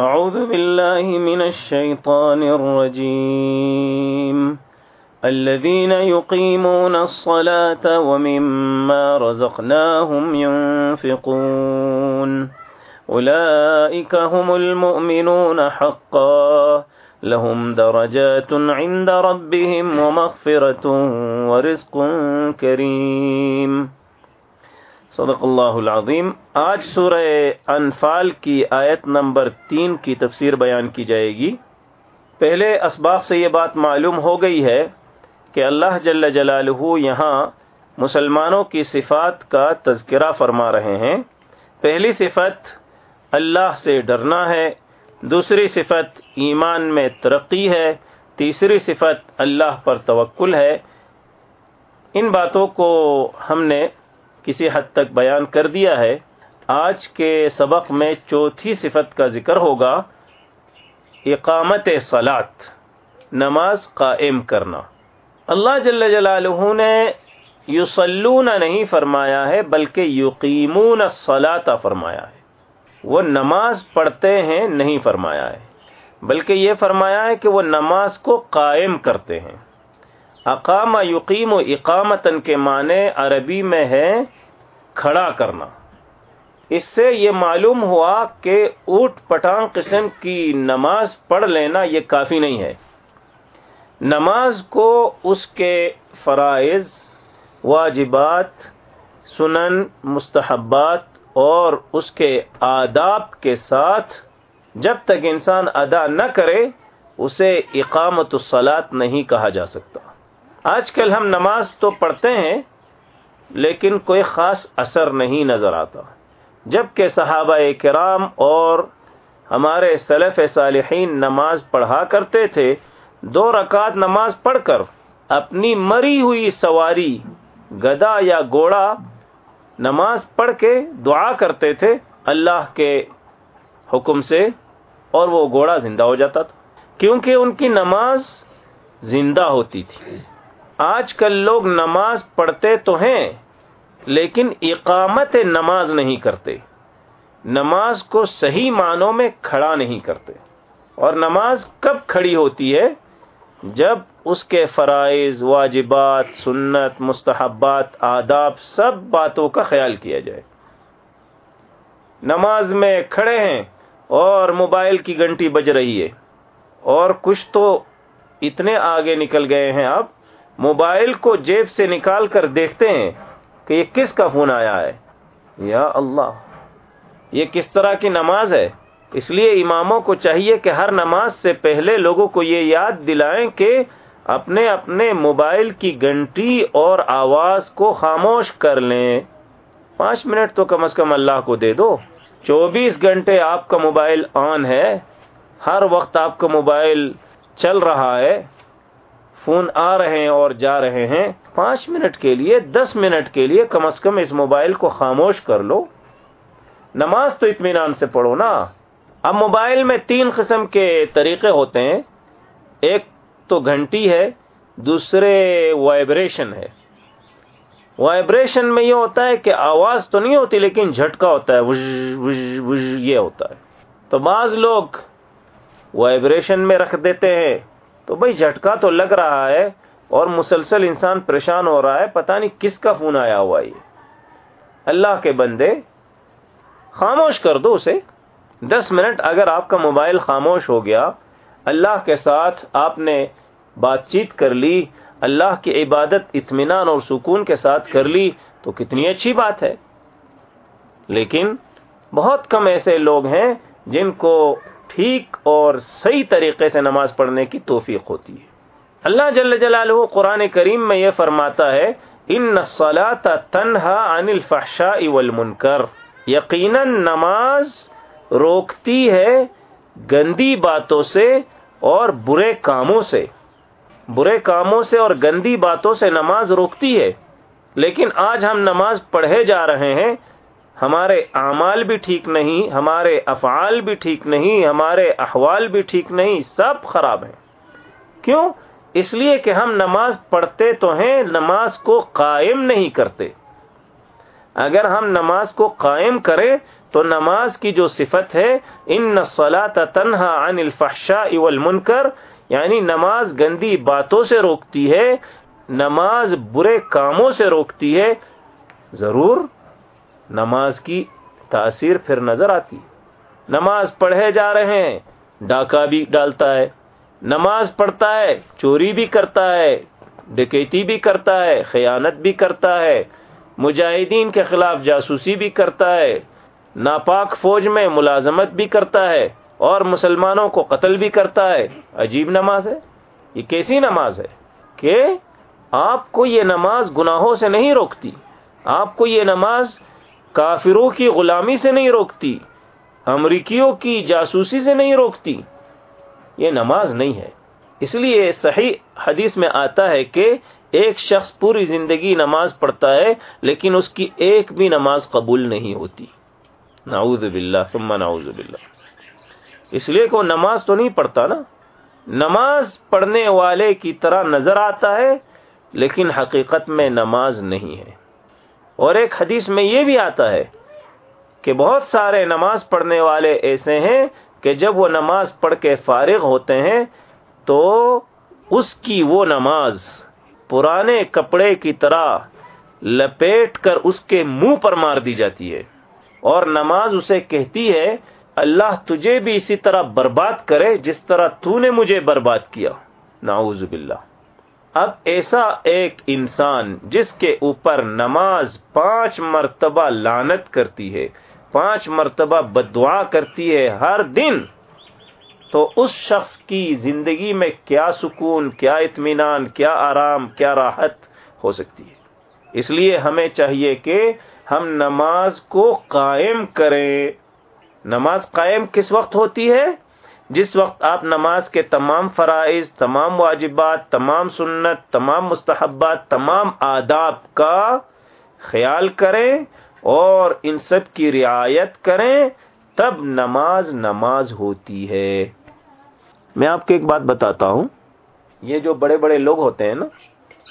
أعوذ بالله من الشيطان الرجيم. الذين يقيمون الصلاة ومما رزقناهم ينفقون. أولئك هم المؤمنون حقا. لهم درجات عند ربهم ومغفرة ورزق كريم. صدق اللہ العظیم۔ آج سورہ انفال کی آیت نمبر تین کی تفسیر بیان کی جائے گی۔ پہلے اسباق سے یہ بات معلوم ہو گئی ہے کہ اللہ جل جلالہ یہاں مسلمانوں کی صفات کا تذکرہ فرما رہے ہیں۔ پہلی صفت اللہ سے ڈرنا ہے، دوسری صفت ایمان میں ترقی ہے، تیسری صفت اللہ پر توکل ہے۔ ان باتوں کو ہم نے کسی حد تک بیان کر دیا ہے۔ آج کے سبق میں چوتھی صفت کا ذکر ہوگا، اقامت سلاد نماز قائم کرنا۔ اللہ جل جلالہ نے یوسلون نہیں فرمایا ہے، بلکہ یقیمون سلاتا فرمایا ہے۔ وہ نماز پڑھتے ہیں، نہیں فرمایا ہے۔ بلکہ یہ فرمایا ہے کہ وہ نماز کو قائم کرتے ہیں۔ اقام یقیم و اقامتن کے معنی عربی میں ہے کھڑا کرنا۔ اس سے یہ معلوم ہوا کہ اوٹ پٹان قسم کی نماز پڑھ لینا یہ کافی نہیں ہے۔ نماز کو اس کے فرائض، واجبات، سنن، مستحبات اور اس کے آداب کے ساتھ جب تک انسان ادا نہ کرے، اسے اقامت الصلاط نہیں کہا جا سکتا۔ آج کل ہم نماز تو پڑھتے ہیں، لیکن کوئی خاص اثر نہیں نظر آتا۔ جبکہ صحابہ کرام اور ہمارے سلف صالحین نماز پڑھا کرتے تھے، دو رکعت نماز پڑھ کر اپنی مری ہوئی سواری، گدا یا گوڑا نماز پڑھ کے دعا کرتے تھے، اللہ کے حکم سے، اور وہ گھوڑا زندہ ہو جاتا تھا۔ کیونکہ ان کی نماز زندہ ہوتی تھی۔ آج کل لوگ نماز پڑھتے تو ہیں، لیکن اقامت نماز نہیں کرتے۔ نماز کو صحیح معنوں میں کھڑا نہیں کرتے۔ اور نماز کب کھڑی ہوتی ہے؟ جب اس کے فرائض، واجبات، سنت، مستحبات، آداب سب باتوں کا خیال کیا جائے۔ نماز میں کھڑے ہیں اور موبائل کی گھنٹی بج رہی ہے۔ اور کچھ تو اتنے آگے نکل گئے ہیں اب موبائل کو جیب سے نکال کر دیکھتے ہیں کہ یہ کس کا فون آیا ہے۔ یا اللہ، یہ کس طرح کی نماز ہے؟ اس لیے اماموں کو چاہیے کہ ہر نماز سے پہلے لوگوں کو یہ یاد دلائیں کہ اپنے اپنے موبائل کی گھنٹی اور آواز کو خاموش کر لیں۔ پانچ منٹ تو کم از کم اللہ کو دے دو۔ چوبیس گھنٹے آپ کا موبائل آن ہے۔ ہر وقت آپ کا موبائل چل رہا ہے۔ فون آ رہے ہیں اور جا رہے ہیں، پانچ منٹ کے لیے، دس منٹ کے لیے کم از کم اس موبائل کو خاموش کر لو۔ نماز تو اطمینان سے پڑھو نا۔ اب موبائل میں تین قسم کے طریقے ہوتے ہیں۔ ایک تو گھنٹی ہے، دوسرے وائبریشن ہے۔ وائبریشن میں یہ ہوتا ہے کہ آواز تو نہیں ہوتی، لیکن جھٹکا ہوتا ہے، وج وج وج، یہ ہوتا ہے۔ تو بعض لوگ وائبریشن میں رکھ دیتے ہیں۔ تو بھائی جھٹکا تو لگ رہا ہے اور مسلسل انسان پریشان ہو رہا ہے، پتہ نہیں کس کا فون آیا ہوا یہ۔ اللہ کے بندے، خاموش کر دو اسے۔ دس منٹ اگر آپ کا موبائل خاموش ہو گیا، اللہ کے ساتھ آپ نے بات چیت کر لی، اللہ کی عبادت، اطمینان اور سکون کے ساتھ کر لی، تو کتنی اچھی بات ہے۔ لیکن بہت کم ایسے لوگ ہیں جن کو ٹھیک اور صحیح طریقے سے نماز پڑھنے کی توفیق ہوتی ہے۔ اللہ جل جلالہ قرآن کریم میں یہ فرماتا ہے، ان تنہا عن الفحشاء والمنکر یقیناً نماز روکتی ہے گندی باتوں سے اور برے کاموں سے۔ برے کاموں سے اور گندی باتوں سے نماز روکتی ہے۔ لیکن آج ہم نماز پڑھے جا رہے ہیں ہمارے اعمال بھی ٹھیک نہیں، ہمارے افعال بھی ٹھیک نہیں، ہمارے احوال بھی ٹھیک نہیں، سب خراب ہیں۔ کیوں؟ اس لیے کہ ہم نماز پڑھتے تو ہیں، نماز کو قائم نہیں کرتے۔ اگر ہم نماز کو قائم کریں تو نماز کی جو صفت ہے ان نسلا تنہا عن الفحشاء والمنکر یعنی نماز گندی باتوں سے روکتی ہے، نماز برے کاموں سے روکتی ہے۔ ضرور نماز کی تاثیر پھر نظر آتی نماز پڑھے جا رہے ہیں، ڈاکہ بھی ڈالتا ہے، نماز پڑھتا ہے، چوری بھی کرتا ہے، ڈکیتی بھی کرتا ہے، خیانت بھی کرتا ہے، مجاہدین کے خلاف جاسوسی بھی کرتا ہے، ناپاک فوج میں ملازمت بھی کرتا ہے اور مسلمانوں کو قتل بھی کرتا ہے۔ عجیب نماز ہے۔ یہ کیسی نماز ہے کہ آپ کو یہ نماز گناہوں سے نہیں روکتی؟ آپ کو یہ نماز کافروں کی غلامی سے نہیں روکتی، امریکیوں کی جاسوسی سے نہیں روکتی۔ یہ نماز نہیں ہے۔ اس لیے صحیح حدیث میں آتا ہے کہ ایک شخص پوری زندگی نماز پڑھتا ہے، لیکن اس کی ایک بھی نماز قبول نہیں ہوتی۔ نعوذ باللہ، ثم نعوذ باللہ۔ اس لیے کہ وہ نماز تو نہیں پڑھتا نا۔ نماز پڑھنے والے کی طرح نظر آتا ہے، لیکن حقیقت میں نماز نہیں ہے۔ اور ایک حدیث میں یہ بھی آتا ہے کہ بہت سارے نماز پڑھنے والے ایسے ہیں کہ جب وہ نماز پڑھ کے فارغ ہوتے ہیں تو اس کی وہ نماز پرانے کپڑے کی طرح لپیٹ کر اس کے منہ پر مار دی جاتی ہے اور نماز اسے کہتی ہے، اللہ تجھے بھی اسی طرح برباد کرے جس طرح تو نے مجھے برباد کیا۔ نعوذ باللہ۔ اب ایسا ایک انسان جس کے اوپر نماز پانچ مرتبہ لانت کرتی ہے، پانچ مرتبہ بدعا کرتی ہے ہر دن، تو اس شخص کی زندگی میں کیا سکون، کیا اطمینان، کیا آرام، کیا راحت ہو سکتی ہے۔ اس لیے ہمیں چاہیے کہ ہم نماز کو قائم کریں۔ نماز قائم کس وقت ہوتی ہے؟ جس وقت آپ نماز کے تمام فرائض، تمام واجبات، تمام سنت، تمام مستحبات، تمام آداب کا خیال کریں اور ان سب کی رعایت کریں، تب نماز نماز ہوتی ہے۔ میں آپ کو ایک بات بتاتا ہوں۔ یہ جو بڑے بڑے لوگ ہوتے ہیں نا،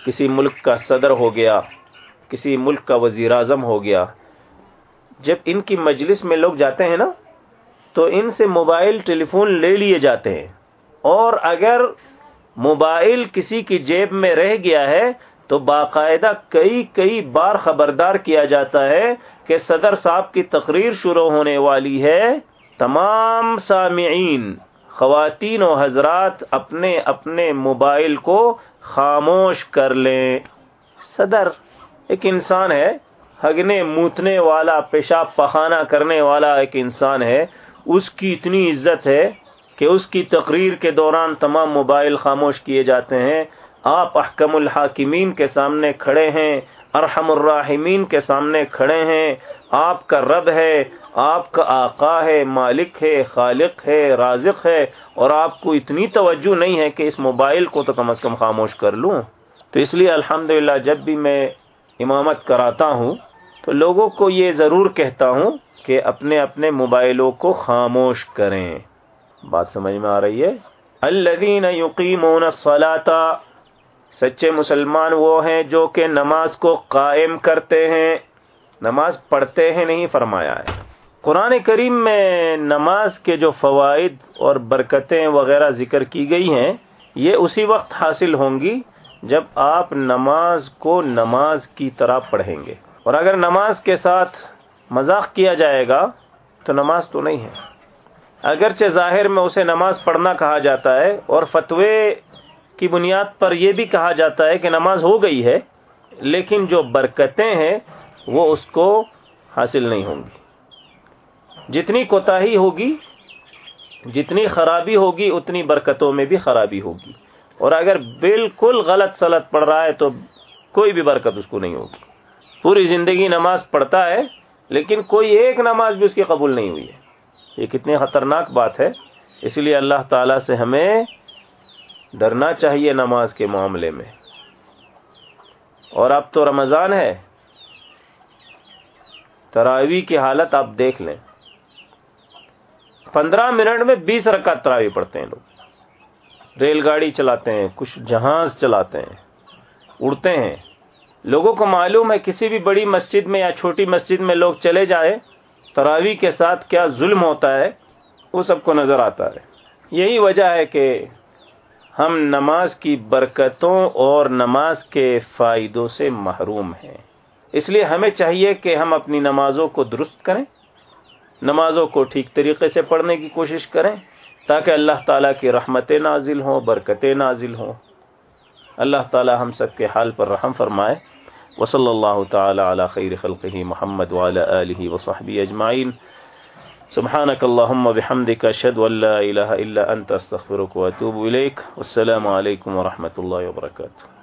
کسی ملک کا صدر ہو گیا، کسی ملک کا وزیر اعظم ہو گیا، جب ان کی مجلس میں لوگ جاتے ہیں نا تو ان سے موبائل ٹیلی فون لے لیے جاتے ہیں۔ اور اگر موبائل کسی کی جیب میں رہ گیا ہے، تو باقاعدہ کئی کئی بار خبردار کیا جاتا ہے کہ صدر صاحب کی تقریر شروع ہونے والی ہے۔ تمام سامعین، خواتین و حضرات اپنے اپنے موبائل کو خاموش کر لیں۔ صدر ایک انسان ہے، ہگنے موتنے والا، پیشاب پخانہ کرنے والا ایک انسان ہے۔ اس کی اتنی عزت ہے کہ اس کی تقریر کے دوران تمام موبائل خاموش کیے جاتے ہیں۔ آپ احکم الحاکمین کے سامنے کھڑے ہیں، ارحم الراحمین کے سامنے کھڑے ہیں۔ آپ کا رب ہے، آپ کا آقا ہے، مالک ہے، خالق ہے، رازق ہے۔ اور آپ کو اتنی توجہ نہیں ہے کہ اس موبائل کو تو کم از کم خاموش کر لوں۔ تو اس لیے الحمد جب بھی میں امامت کراتا ہوں تو لوگوں کو یہ ضرور کہتا ہوں کہ اپنے اپنے موبائلوں کو خاموش کریں۔ بات سمجھ میں آ رہی ہے؟ الذین یقیمون سچے مسلمان وہ ہیں جو کہ نماز کو قائم کرتے ہیں۔ نماز پڑھتے ہیں نہیں فرمایا ہے۔ قرآن کریم میں نماز کے جو فوائد اور برکتیں وغیرہ ذکر کی گئی ہیں، یہ اسی وقت حاصل ہوں گی جب آپ نماز کو نماز کی طرح پڑھیں گے۔ اور اگر نماز کے ساتھ مذاق کیا جائے گا تو نماز تو نہیں ہے۔ اگرچہ ظاہر میں اسے نماز پڑھنا کہا جاتا ہے اور فتوے کی بنیاد پر یہ بھی کہا جاتا ہے کہ نماز ہو گئی ہے، لیکن جو برکتیں ہیں وہ اس کو حاصل نہیں ہوں گی۔ جتنی کوتا ہوگی، جتنی خرابی ہوگی، اتنی برکتوں میں بھی خرابی ہوگی۔ اور اگر بالکل غلط سلط پڑ رہا ہے تو کوئی بھی برکت اس کو نہیں ہوگی۔ پوری زندگی نماز پڑھتا ہے لیکن کوئی ایک نماز بھی اس کی قبول نہیں ہوئی ہے۔ یہ کتنی خطرناک بات ہے۔ اس لیے اللہ تعالی سے ہمیں ڈرنا چاہیے نماز کے معاملے میں۔ اور اب تو رمضان ہے۔ تراوی کی حالت آپ دیکھ لیں۔ پندرہ منٹ میں بیس رکعت تراوی پڑھتے ہیں لوگ۔ ریل گاڑی چلاتے ہیں، کچھ جہاز چلاتے ہیں، اڑتے ہیں۔ لوگوں کو معلوم ہے کسی بھی بڑی مسجد میں یا چھوٹی مسجد میں لوگ چلے جائے تراوی کے ساتھ کیا ظلم ہوتا ہے؟ وہ سب کو نظر آتا ہے۔ یہی وجہ ہے کہ ہم نماز کی برکتوں اور نماز کے فائدوں سے محروم ہیں۔ اس لیے ہمیں چاہیے کہ ہم اپنی نمازوں کو درست کریں، نمازوں کو ٹھیک طریقے سے پڑھنے کی کوشش کریں، تاکہ اللہ تعالیٰ کی رحمت نازل ہوں، برکتیں نازل ہوں۔ اللہ تعالیٰ ہم سب کے حال پر رحم فرمائے۔ وصلی اللہ تعالی علی خیر خلقہ محمد وعلى آلہ وصحبہ اجمعین سبحانك اللهم وبحمدك اشهد ان لا اله الا انت استغفرك واتوب اليك والسلام عليكم ورحمه الله وبركاته.